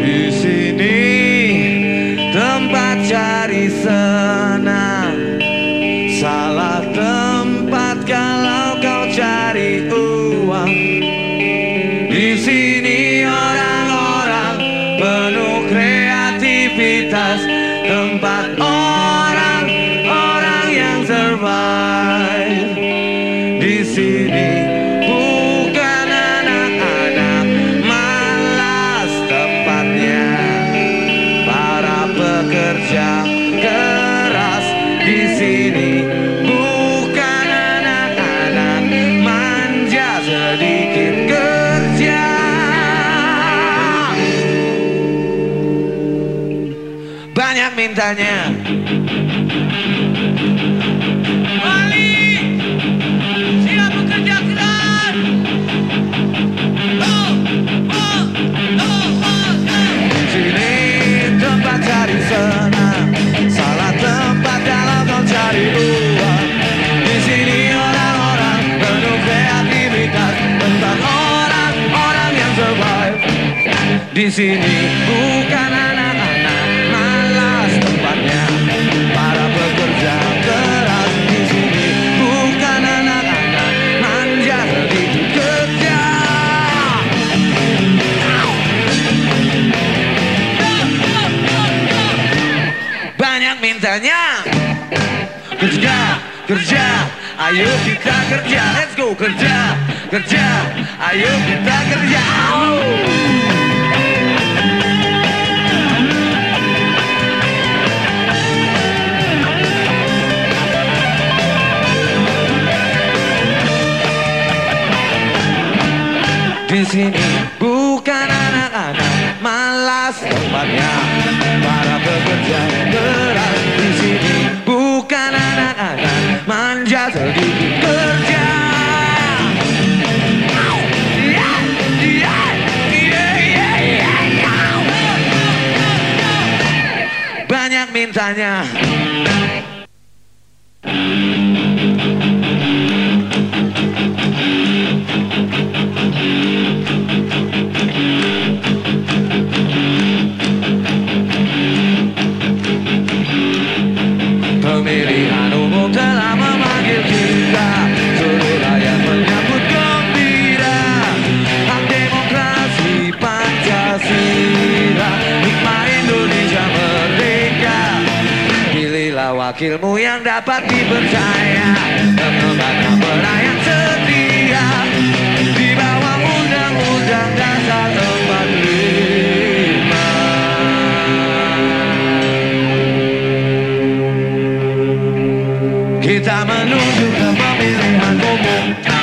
Di sini tempat cari senang. Salah tempat kalau kau cari uang. Di sini orang-orang penuh kreativitas. Tempat orang-orang yang survive pekerja keras di sini. Bukan anak-anak manja sedikit kerja. Banyak mintanya senang salah tempat kalau kau cari uang. Di sini orang-orang penuh kreativitas. Tentang orang-orang yang survive. Di sini bukan mintanya kerja kerja ayo kita kerja let's go kerja kerja ayo kita kerja. Di sini bukan anak-anak malas tempatnya banyak mintanya wakilmu yang dapat dipercaya Lembaga pelayan setia. Di bawah Undang-Undang Dasar 45 Kita menuju ke pemilihan umum